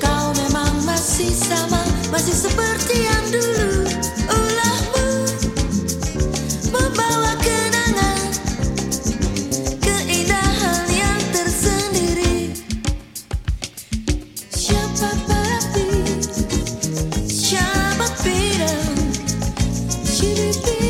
Kau memang masih sama Masih seperti yang dulu. Ulahmu Membawa kenangan Keindahan yang tersendiri. Siapa papi Siapa pirang? Siapa pirang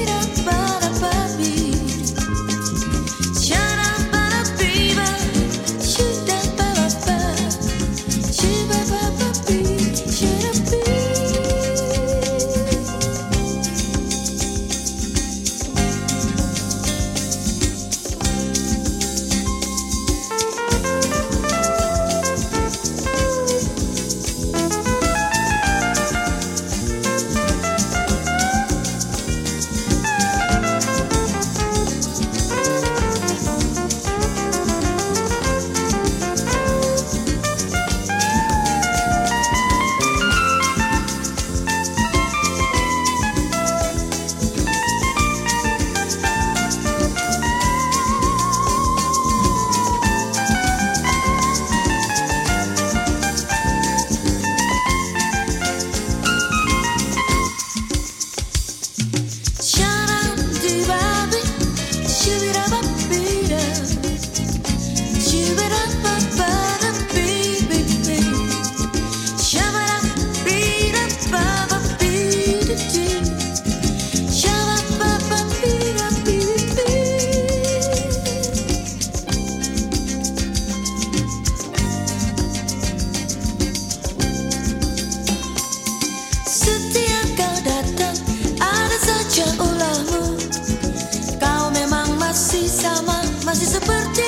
desperté